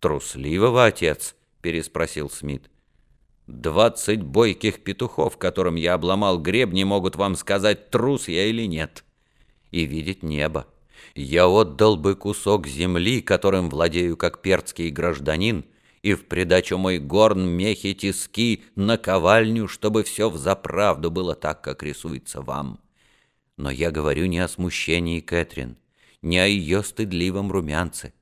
«Трусливого, отец?» — переспросил Смит. «Двадцать бойких петухов, которым я обломал гребни, могут вам сказать, трус я или нет. И видеть небо. Я отдал бы кусок земли, которым владею как перцкий гражданин, и в придачу мой горн, мехи, тиски, наковальню, чтобы все взаправду было так, как рисуется вам. Но я говорю не о смущении Кэтрин, не о ее стыдливом румянце.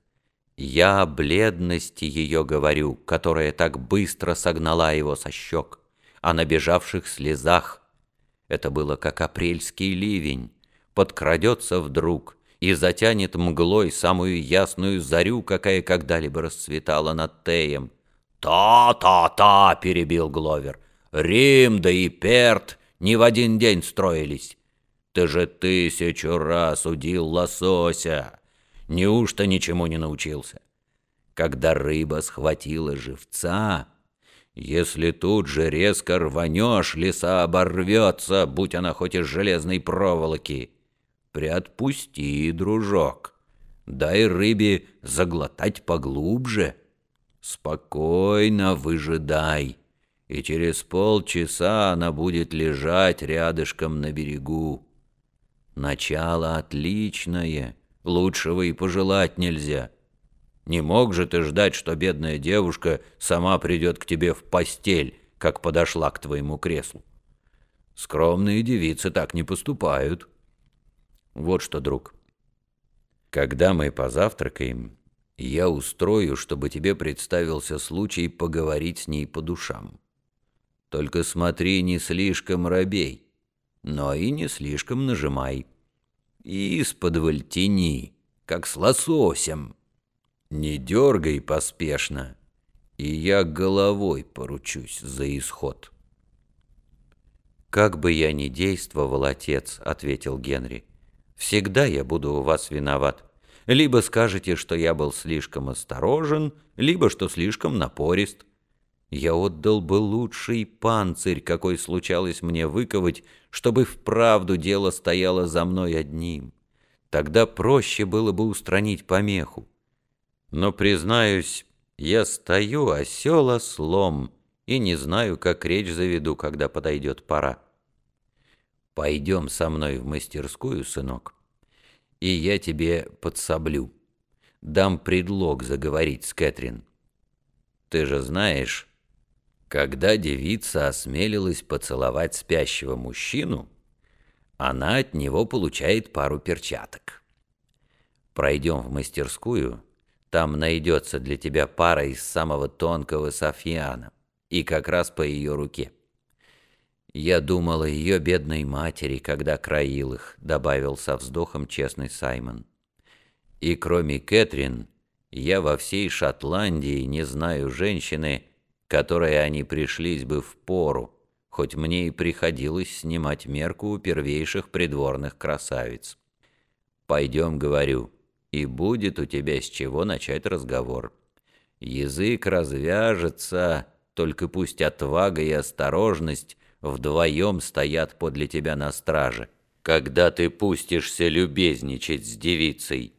Я о бледности ее говорю, которая так быстро согнала его со щек, о набежавших слезах. Это было как апрельский ливень, подкрадется вдруг и затянет мглой самую ясную зарю, какая когда-либо расцветала над Теем. «Та-та-та!» — перебил Гловер. «Рим да и Перт не в один день строились. Ты же тысячу раз удил лосося!» Неужто ничему не научился? Когда рыба схватила живца, если тут же резко рванешь, леса оборвется, будь она хоть из железной проволоки. Приотпусти, дружок, дай рыбе заглотать поглубже. Спокойно выжидай, и через полчаса она будет лежать рядышком на берегу. Начало отличное — Лучшего и пожелать нельзя. Не мог же ты ждать, что бедная девушка сама придет к тебе в постель, как подошла к твоему креслу. Скромные девицы так не поступают. Вот что, друг. Когда мы позавтракаем, я устрою, чтобы тебе представился случай поговорить с ней по душам. Только смотри, не слишком робей, но и не слишком нажимай и из-под тяни, как с лососем. Не дергай поспешно, и я головой поручусь за исход». «Как бы я ни действовал, отец», — ответил Генри, — «всегда я буду у вас виноват. Либо скажете, что я был слишком осторожен, либо что слишком напорист. Я отдал бы лучший панцирь, какой случалось мне выковать, чтобы вправду дело стояло за мной одним. Тогда проще было бы устранить помеху. Но, признаюсь, я стою осел ослом и не знаю, как речь заведу, когда подойдет пора. Пойдем со мной в мастерскую, сынок, и я тебе подсоблю. Дам предлог заговорить с Кэтрин. Ты же знаешь, когда девица осмелилась поцеловать спящего мужчину, она от него получает пару перчаток. Пройдем в мастерскую, там найдется для тебя пара из самого тонкого софьяна, и как раз по ее руке. Я думал о ее бедной матери, когда краил их, добавил со вздохом честный Саймон. И кроме Кэтрин, я во всей Шотландии не знаю женщины, которой они пришлись бы в пору, хоть мне и приходилось снимать мерку у первейших придворных красавиц. «Пойдем, — говорю, — и будет у тебя с чего начать разговор. Язык развяжется, только пусть отвага и осторожность вдвоем стоят подле тебя на страже, когда ты пустишься любезничать с девицей».